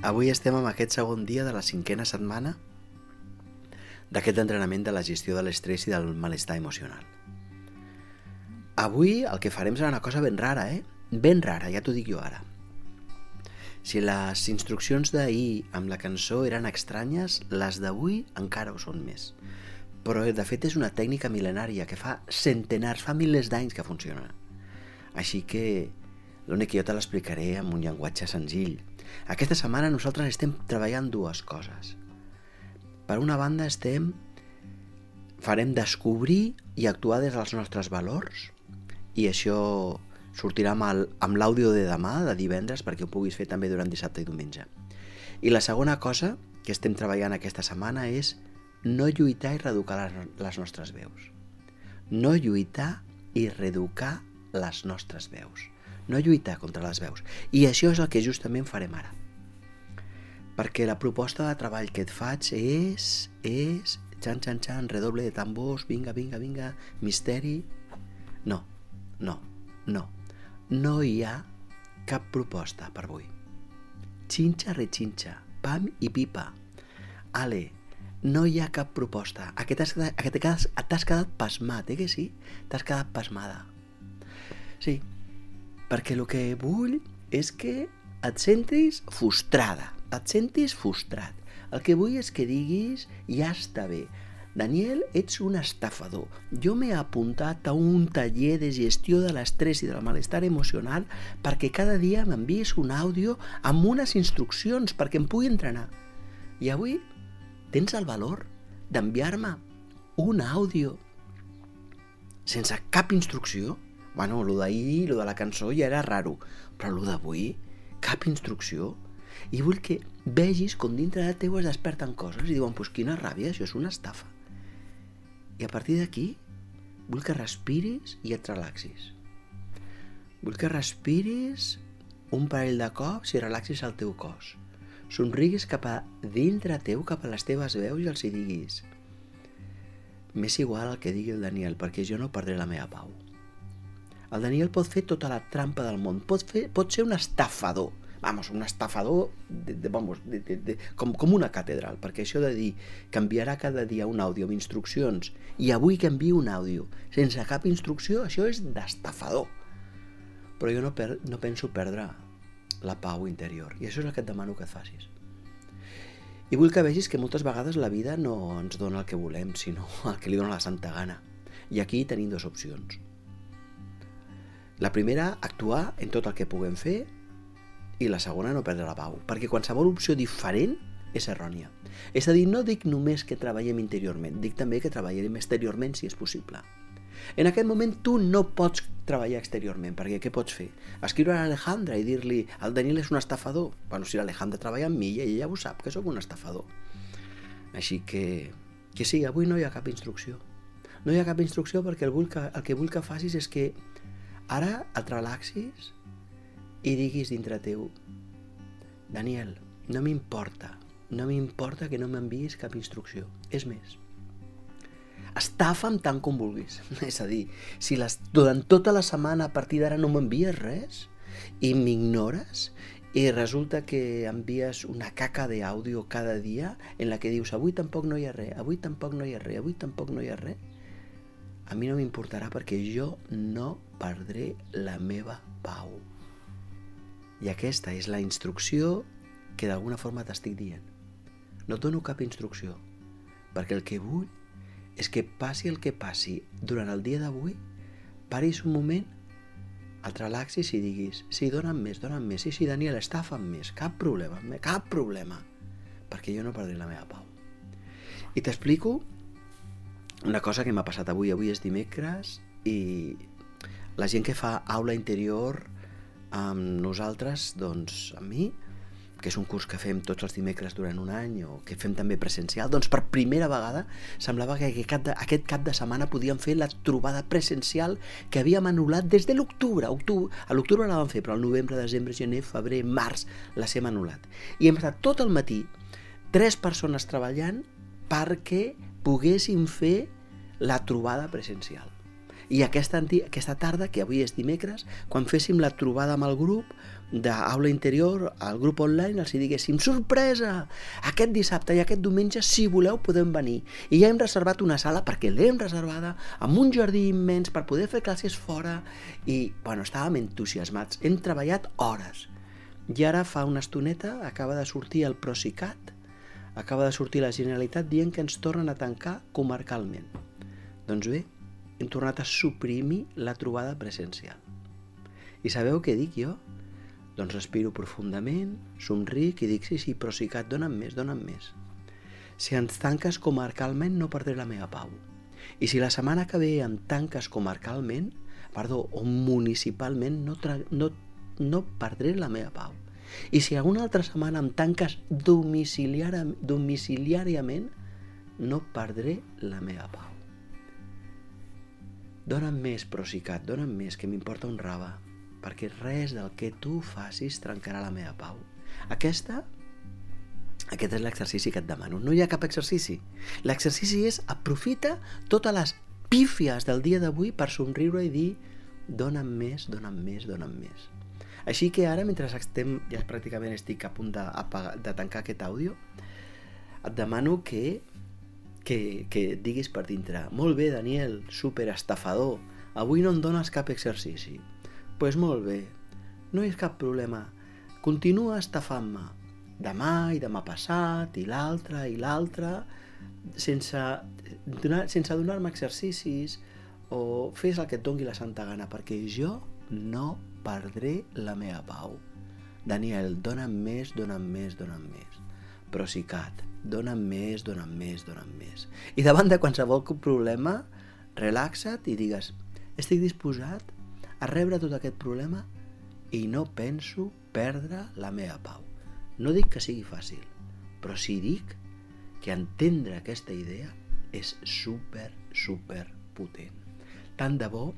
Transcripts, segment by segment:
Avui estem amb aquest segon dia de la cinquena setmana d'aquest entrenament de la gestió de l'estrès i del malestar emocional. Avui el que farem serà una cosa ben rara, eh? Ben rara, ja t'ho dic jo ara. Si les instruccions d'ahir amb la cançó eren estranyes, les d'avui encara ho són més. Però de fet és una tècnica mil·lenària que fa centenars, fa milers d'anys que funciona. Així que l'únic que jo te l'explicaré amb un llenguatge senzill, aquesta setmana nosaltres estem treballant dues coses. Per una banda estem farem descobrir i actuar des dels nostres valors i això sortirà amb l'àudio de demà, de divendres, perquè ho puguis fer també durant dissabte i diumenge. I la segona cosa que estem treballant aquesta setmana és no lluitar i reeducar les nostres veus. No lluitar i reeducar les nostres veus. No lluitar contra les veus. I això és el que justament farem ara perquè la proposta de treball que et faig és, és, xan, xan, xan, redoble de tambors, vinga, vinga, vinga, misteri... No, no, no. No hi ha cap proposta per avui. Xinxa, rexinxa, pam i pipa. Ale, no hi ha cap proposta. Aquest t'has quedat, quedat pasmat, eh que sí? T'has quedat pasmada. Sí, perquè el que vull és que et sentis frustrada, et sentis frustrat. El que vull és que diguis, ja està bé, Daniel, ets un estafador. Jo m'he apuntat a un taller de gestió de l'estrès i del malestar emocional perquè cada dia m'envies un àudio amb unes instruccions perquè em pugui entrenar. I avui tens el valor d'enviar-me un àudio sense cap instrucció? Bueno, lo d'ahir, lo de la cançó ja era raro, però lo d'avui, cap instrucció? I vull que vegis com dintre de teu es desperten coses i diuen, pues quina ràbia, això és una estafa. I a partir d'aquí vull que respiris i et relaxis. Vull que respiris un parell de cops i relaxis el teu cos. Somriguis cap a dintre teu, cap a les teves veus i els hi diguis m'és igual el que digui el Daniel perquè jo no perdré la meva pau. El Daniel pot fer tota la trampa del món, pot, fer, pot ser un estafador, vamos, un estafador de, de, vamos, de, de, de, com, com una catedral, perquè això de dir que enviarà cada dia un àudio amb instruccions i avui que un àudio sense cap instrucció, això és d'estafador. Però jo no, per, no penso perdre la pau interior i això és el que et demano que et facis. I vull que vegis que moltes vegades la vida no ens dona el que volem, sinó el que li dona la santa gana. I aquí tenim dues opcions. La primera, actuar en tot el que puguem fer i la segona no perdre la pau, perquè qualsevol opció diferent és errònia. És a dir, no dic només que treballem interiorment, dic també que treballem exteriorment si és possible. En aquest moment tu no pots treballar exteriorment, perquè què pots fer? Escriure a l'Alejandra i dir-li el Daniel és un estafador. Bueno, si l'Alejandra treballa amb mi, ella ja ho sap, que sóc un estafador. Així que, que sí, avui no hi ha cap instrucció. No hi ha cap instrucció perquè el, vull que, el que vull que facis és que ara et relaxis, i diguis dintre teu Daniel, no m'importa, no m'importa que no m'enviïs cap instrucció. És més, estafa'm tant com vulguis. És a dir, si les, durant tota la setmana a partir d'ara no m'envies res i m'ignores i resulta que envies una caca d'àudio cada dia en la que dius avui tampoc no hi ha res, avui tampoc no hi ha res, avui tampoc no hi ha res, a mi no m'importarà perquè jo no perdré la meva pau. I aquesta és la instrucció que d'alguna forma t'estic dient. No et dono cap instrucció, perquè el que vull és que passi el que passi durant el dia d'avui, paris un moment, et relaxis i diguis sí, dona'm més, dona'm més, sí, sí, Daniel, estafa'm més, cap problema, cap problema, perquè jo no perdré la meva pau. I t'explico una cosa que m'ha passat avui. Avui és dimecres i la gent que fa aula interior amb nosaltres, doncs, amb mi, que és un curs que fem tots els dimecres durant un any o que fem també presencial, doncs per primera vegada semblava que aquest cap de, aquest cap de setmana podíem fer la trobada presencial que havíem anul·lat des de l'octubre. A l'octubre la vam fer, però al novembre, desembre, gener, febrer, març la hem anul·lat. I hem estat tot el matí tres persones treballant perquè poguéssim fer la trobada presencial. I aquesta, aquesta tarda, que avui és dimecres, quan féssim la trobada amb el grup d'aula interior, al grup online, els diguéssim, sorpresa! Aquest dissabte i aquest diumenge, si voleu, podem venir. I ja hem reservat una sala, perquè l'hem reservada, amb un jardí immens per poder fer classes fora. I, bueno, estàvem entusiasmats. Hem treballat hores. I ara fa una estoneta acaba de sortir el Procicat, acaba de sortir la Generalitat dient que ens tornen a tancar comarcalment. Doncs bé, hem tornat a suprimir la trobada presencial. I sabeu què dic jo? Doncs respiro profundament, somric i dic sí, sí, però sí que et donen més, donen més. Si ens tanques comarcalment no perdré la meva pau. I si la setmana que ve em tanques comarcalment, perdó, o municipalment, no, no, no perdré la meva pau. I si alguna altra setmana em tanques domiciliàriament, no perdré la meva pau. Dóna'm més, Procicat, dóna'm més, que m'importa un raba, perquè res del que tu facis trencarà la meva pau. Aquesta aquest és l'exercici que et demano. No hi ha cap exercici. L'exercici és aprofita totes les pífies del dia d'avui per somriure i dir dona'm més, dona'm més, dona'm més. Així que ara, mentre estem, ja pràcticament estic a punt de, de tancar aquest àudio, et demano que, que, que diguis per dintre molt bé, Daniel, super estafador, avui no em dones cap exercici. Pues molt bé, no és cap problema, continua estafant-me demà i demà passat i l'altre i l'altre sense, donar, sense donar-me exercicis o fes el que et dongui la santa gana perquè jo no perdré la meva pau. Daniel, dona'm més, dona'm més, dona'm més. Procicat, dona'm més, dona'm més, dona'm més. I davant de qualsevol problema, relaxa't i digues, estic disposat a rebre tot aquest problema i no penso perdre la meva pau. No dic que sigui fàcil, però sí dic que entendre aquesta idea és super, super potent. Tant de bo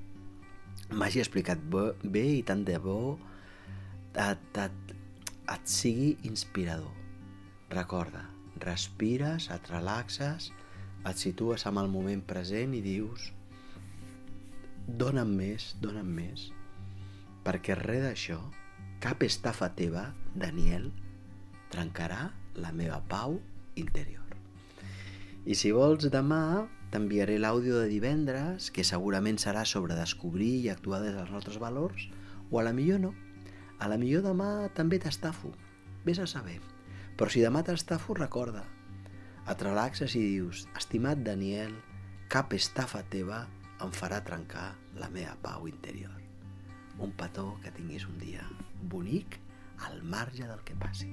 m'hagi explicat bé i tant de bo et, et, et sigui inspirador. Recorda, respires, et relaxes, et situes amb el moment present i dius dona'm més, dona'm més, perquè res d'això, cap estafa teva, Daniel, trencarà la meva pau interior. I si vols demà T'enviaré l'àudio de divendres, que segurament serà sobre descobrir i actuar des dels nostres valors, o a la millor no. A la millor demà també t'estafo. Ves a saber. Però si demà t'estafo, recorda. Et relaxes i dius, estimat Daniel, cap estafa teva em farà trencar la meva pau interior. Un petó que tinguis un dia bonic al marge del que passi.